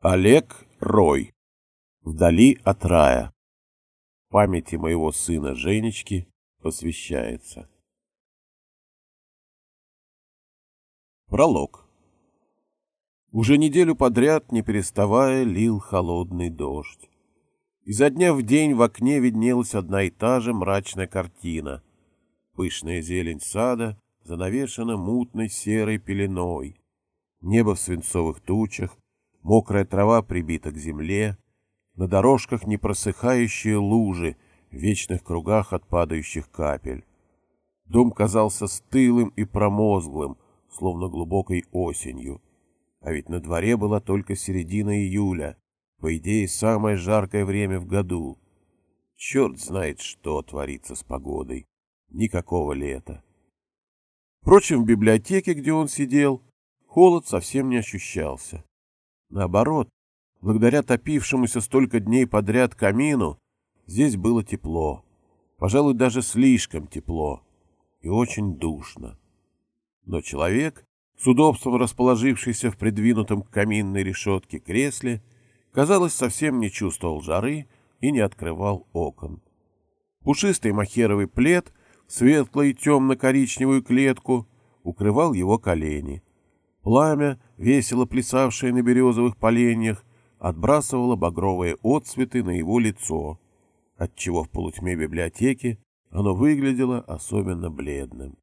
Олег Рой. Вдали от рая. Памяти моего сына Женечки посвящается. Пролог. Уже неделю подряд, не переставая, лил холодный дождь. Изо дня в день в окне виднелась одна и та же мрачная картина. Пышная зелень сада занавешена мутной серой пеленой. Небо в свинцовых тучах, Мокрая трава прибита к земле, на дорожках непросыхающие лужи в вечных кругах от падающих капель. Дом казался стылым и промозглым, словно глубокой осенью. А ведь на дворе была только середина июля, по идее, самое жаркое время в году. Черт знает, что творится с погодой. Никакого лета. Впрочем, в библиотеке, где он сидел, холод совсем не ощущался. Наоборот, благодаря топившемуся столько дней подряд камину, здесь было тепло. Пожалуй, даже слишком тепло. И очень душно. Но человек, с удобством расположившийся в придвинутом к каминной решетке кресле, казалось, совсем не чувствовал жары и не открывал окон. Пушистый махеровый плед светло- темно-коричневую клетку укрывал его колени — Пламя, весело плясавшее на березовых поленьях, отбрасывало багровые отцветы на его лицо, отчего в полутьме библиотеки оно выглядело особенно бледным.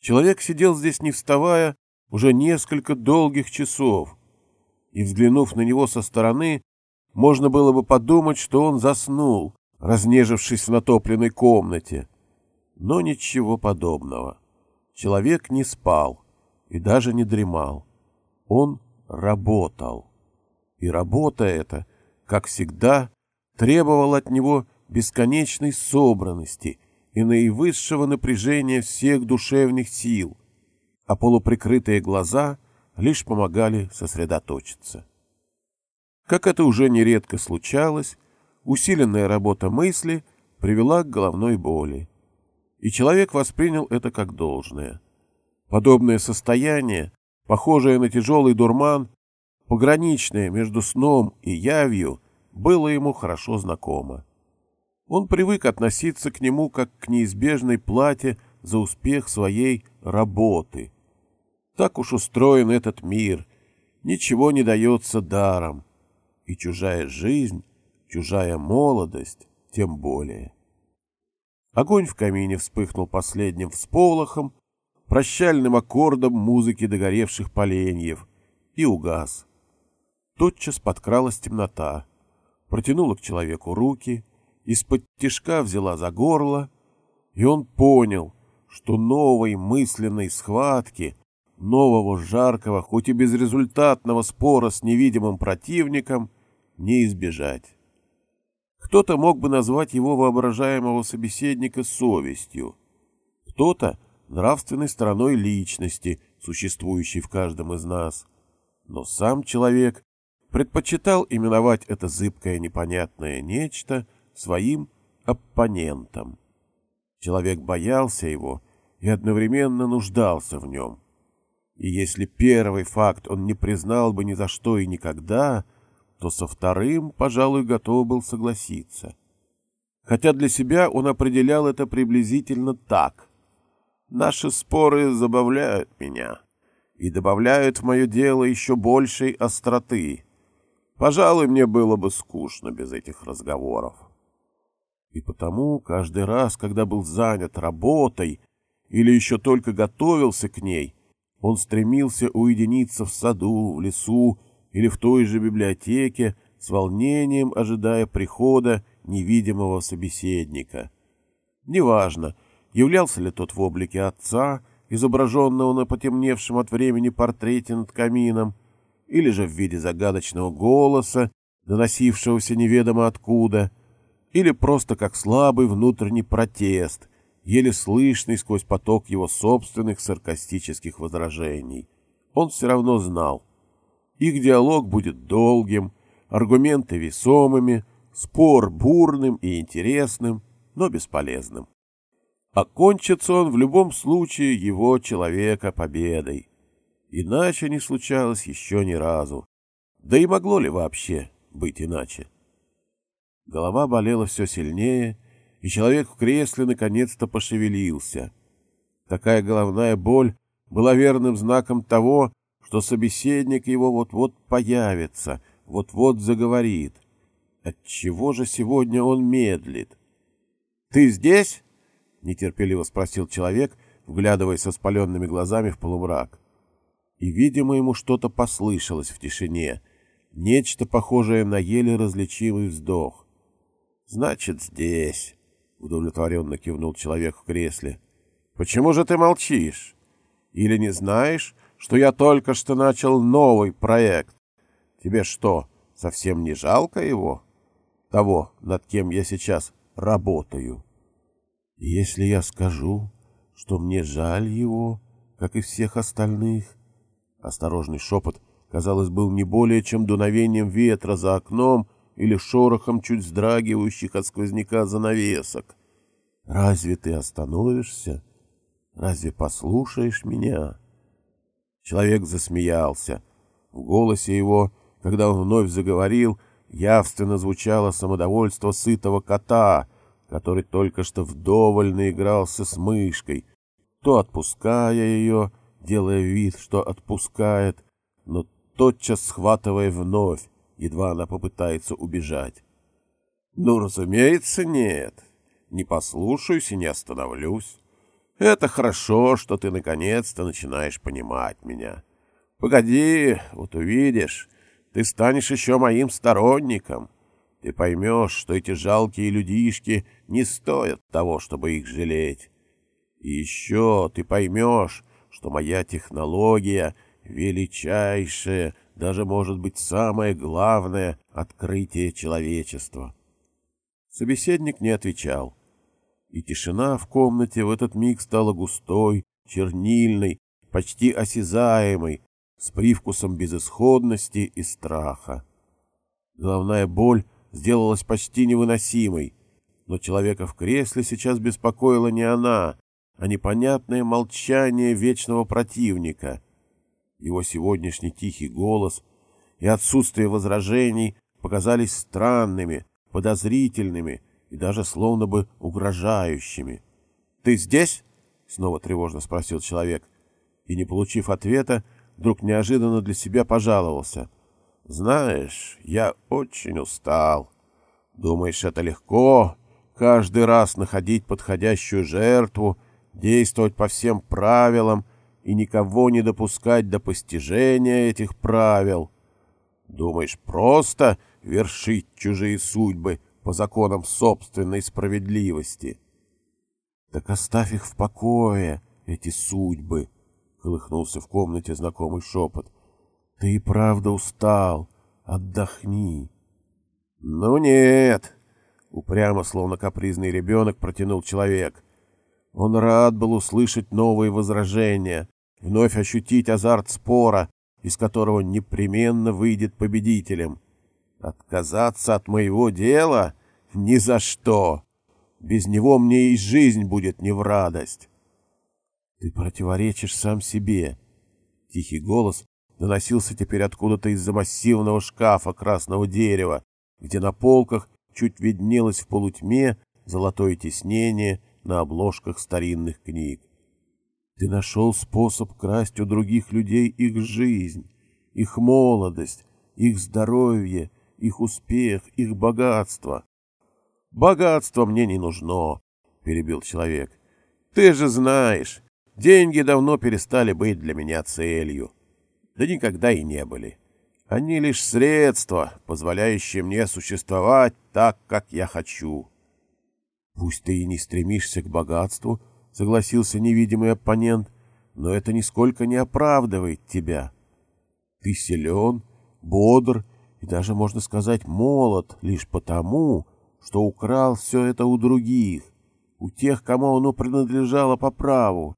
Человек сидел здесь не вставая уже несколько долгих часов, и, взглянув на него со стороны, можно было бы подумать, что он заснул, разнежившись в натопленной комнате. Но ничего подобного. Человек не спал и даже не дремал. Он работал. И работа эта, как всегда, требовала от него бесконечной собранности и наивысшего напряжения всех душевных сил, а полуприкрытые глаза лишь помогали сосредоточиться. Как это уже нередко случалось, усиленная работа мысли привела к головной боли, и человек воспринял это как должное. Подобное состояние, похожее на тяжелый дурман, пограничное между сном и явью, было ему хорошо знакомо. Он привык относиться к нему как к неизбежной плате за успех своей работы. Так уж устроен этот мир, ничего не дается даром, и чужая жизнь, чужая молодость тем более. Огонь в камине вспыхнул последним всполохом, прощальным аккордом музыки догоревших поленьев, и угас. Тотчас подкралась темнота, протянула к человеку руки, из-под тишка взяла за горло, и он понял, что новой мысленной схватки, нового жаркого, хоть и безрезультатного спора с невидимым противником не избежать. Кто-то мог бы назвать его воображаемого собеседника совестью, кто-то нравственной стороной личности, существующей в каждом из нас. Но сам человек предпочитал именовать это зыбкое непонятное нечто своим оппонентом. Человек боялся его и одновременно нуждался в нем. И если первый факт он не признал бы ни за что и никогда, то со вторым, пожалуй, готов был согласиться. Хотя для себя он определял это приблизительно так. Наши споры забавляют меня и добавляют в мое дело еще большей остроты. Пожалуй, мне было бы скучно без этих разговоров. И потому каждый раз, когда был занят работой или еще только готовился к ней, он стремился уединиться в саду, в лесу или в той же библиотеке, с волнением ожидая прихода невидимого собеседника. Неважно, Являлся ли тот в облике отца, изображенного на потемневшем от времени портрете над камином, или же в виде загадочного голоса, доносившегося неведомо откуда, или просто как слабый внутренний протест, еле слышный сквозь поток его собственных саркастических возражений. Он все равно знал. Их диалог будет долгим, аргументы весомыми, спор бурным и интересным, но бесполезным. Окончится он в любом случае его человека победой. Иначе не случалось еще ни разу. Да и могло ли вообще быть иначе? Голова болела все сильнее, и человек в кресле наконец-то пошевелился. Такая головная боль была верным знаком того, что собеседник его вот-вот появится, вот-вот заговорит. Отчего же сегодня он медлит? — Ты здесь? — нетерпеливо спросил человек, вглядываясь со спаленными глазами в полумрак. И, видимо, ему что-то послышалось в тишине, нечто похожее на еле различимый вздох. — Значит, здесь, — удовлетворенно кивнул человек в кресле. — Почему же ты молчишь? Или не знаешь, что я только что начал новый проект? Тебе что, совсем не жалко его? Того, над кем я сейчас работаю. Если я скажу, что мне жаль его, как и всех остальных, осторожный шепот, казалось, был не более чем дуновением ветра за окном или шорохом чуть вздрагивающих от сквозняка занавесок. Разве ты остановишься? Разве послушаешь меня? Человек засмеялся. В голосе его, когда он вновь заговорил, явственно звучало самодовольство сытого кота, который только что вдоволь наигрался с мышкой, то отпуская ее, делая вид, что отпускает, но тотчас схватывая вновь, едва она попытается убежать. Ну, разумеется, нет. Не послушаюсь и не остановлюсь. Это хорошо, что ты наконец-то начинаешь понимать меня. Погоди, вот увидишь, ты станешь еще моим сторонником. Ты поймешь, что эти жалкие людишки не стоят того, чтобы их жалеть. И еще ты поймешь, что моя технология величайшее, даже, может быть, самое главное открытие человечества. Собеседник не отвечал, и тишина в комнате в этот миг стала густой, чернильной, почти осязаемой, с привкусом безысходности и страха. Головная боль сделалась почти невыносимой, но человека в кресле сейчас беспокоила не она, а непонятное молчание вечного противника, его сегодняшний тихий голос и отсутствие возражений показались странными, подозрительными и даже словно бы угрожающими. «Ты здесь?» — снова тревожно спросил человек. И, не получив ответа, вдруг неожиданно для себя пожаловался. «Знаешь, я очень устал. Думаешь, это легко? Каждый раз находить подходящую жертву, действовать по всем правилам — и никого не допускать до постижения этих правил. Думаешь, просто вершить чужие судьбы по законам собственной справедливости? Так оставь их в покое, эти судьбы, — колыхнулся в комнате знакомый шепот. Ты и правда устал. Отдохни. Ну нет, — упрямо, словно капризный ребенок, протянул человек. Он рад был услышать новые возражения, вновь ощутить азарт спора, из которого непременно выйдет победителем. Отказаться от моего дела? Ни за что! Без него мне и жизнь будет не в радость. Ты противоречишь сам себе. Тихий голос доносился теперь откуда-то из-за массивного шкафа красного дерева, где на полках чуть виднелось в полутьме золотое тиснение на обложках старинных книг. Ты нашел способ красть у других людей их жизнь, их молодость, их здоровье, их успех, их богатство. Богатство мне не нужно, перебил человек. Ты же знаешь, деньги давно перестали быть для меня целью. Да никогда и не были. Они лишь средства, позволяющие мне существовать так, как я хочу. Пусть ты и не стремишься к богатству, — согласился невидимый оппонент, но это нисколько не оправдывает тебя. Ты силен, бодр и даже, можно сказать, молод лишь потому, что украл все это у других, у тех, кому оно принадлежало по праву.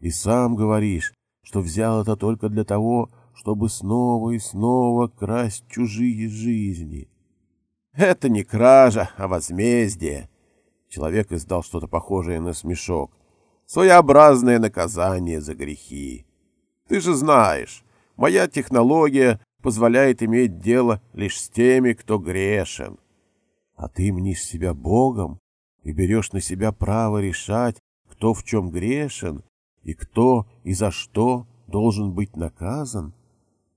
И сам говоришь, что взял это только для того, чтобы снова и снова красть чужие жизни. Это не кража, а возмездие. Человек издал что-то похожее на смешок. Своеобразное наказание за грехи. Ты же знаешь, моя технология позволяет иметь дело лишь с теми, кто грешен. А ты мнишь себя Богом и берешь на себя право решать, кто в чем грешен и кто и за что должен быть наказан?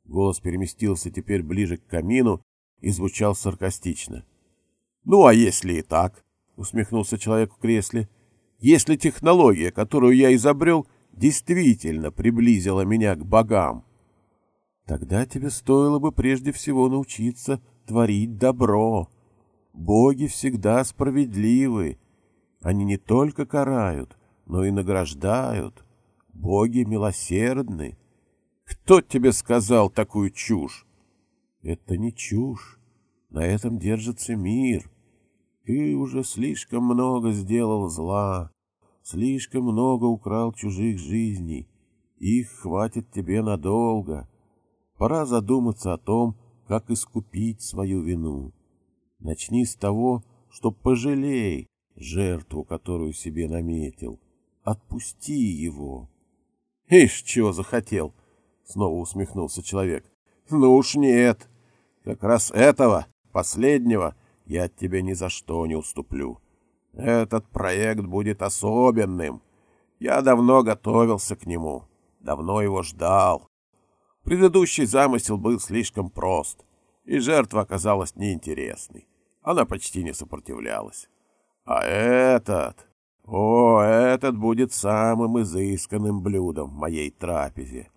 Голос переместился теперь ближе к камину и звучал саркастично. — Ну, а если и так? — усмехнулся человек в кресле. — Если технология, которую я изобрел, действительно приблизила меня к богам, тогда тебе стоило бы прежде всего научиться творить добро. Боги всегда справедливы. Они не только карают, но и награждают. Боги милосердны. Кто тебе сказал такую чушь? Это не чушь. На этом держится мир. Ты уже слишком много сделал зла, слишком много украл чужих жизней. Их хватит тебе надолго. Пора задуматься о том, как искупить свою вину. Начни с того, что пожалей жертву, которую себе наметил. Отпусти его. — Ишь, чего захотел! — снова усмехнулся человек. — Ну уж нет. Как раз этого, последнего, я от тебя ни за что не уступлю. Этот проект будет особенным. Я давно готовился к нему, давно его ждал. Предыдущий замысел был слишком прост, и жертва оказалась неинтересной. Она почти не сопротивлялась. А этот... О, этот будет самым изысканным блюдом в моей трапезе.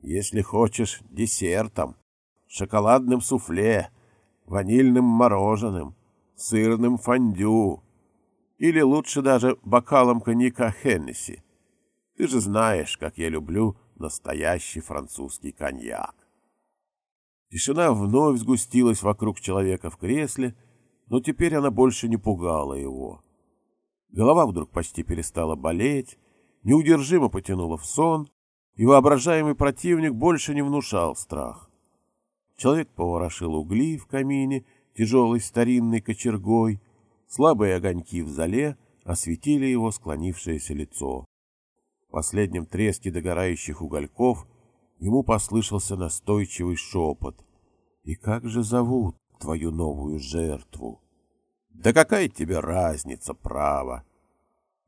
Если хочешь, десертом, шоколадным суфле, ванильным мороженым, сырным фондю или лучше даже бокалом коньяка Хеннесси. Ты же знаешь, как я люблю настоящий французский коньяк. Тишина вновь сгустилась вокруг человека в кресле, но теперь она больше не пугала его. Голова вдруг почти перестала болеть, неудержимо потянула в сон, и воображаемый противник больше не внушал страх. Человек поворошил угли в камине тяжелой старинной кочергой, слабые огоньки в зале осветили его склонившееся лицо. В последнем треске догорающих угольков ему послышался настойчивый шепот. «И как же зовут твою новую жертву?» «Да какая тебе разница, право?»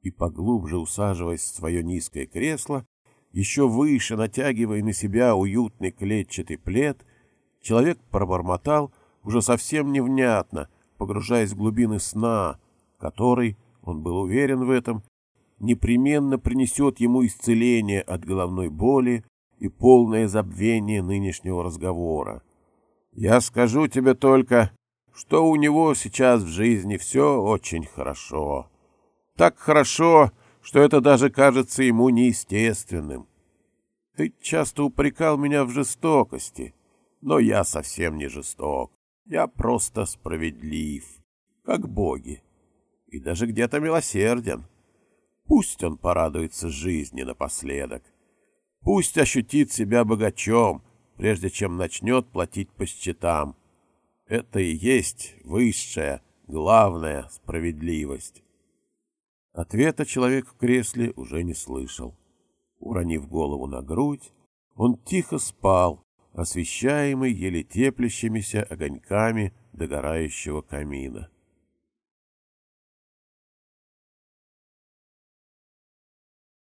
И поглубже усаживаясь в свое низкое кресло, еще выше натягивая на себя уютный клетчатый плед, человек пробормотал уже совсем невнятно, погружаясь в глубины сна, который, он был уверен в этом, непременно принесет ему исцеление от головной боли и полное забвение нынешнего разговора. Я скажу тебе только, что у него сейчас в жизни все очень хорошо. Так хорошо, что это даже кажется ему неестественным. Ты часто упрекал меня в жестокости, но я совсем не жесток. Я просто справедлив, как боги, и даже где-то милосерден. Пусть он порадуется жизни напоследок. Пусть ощутит себя богачом, прежде чем начнет платить по счетам. Это и есть высшая, главная справедливость. Ответа человек в кресле уже не слышал. Уронив голову на грудь, он тихо спал, освещаемый еле теплящимися огоньками догорающего камина.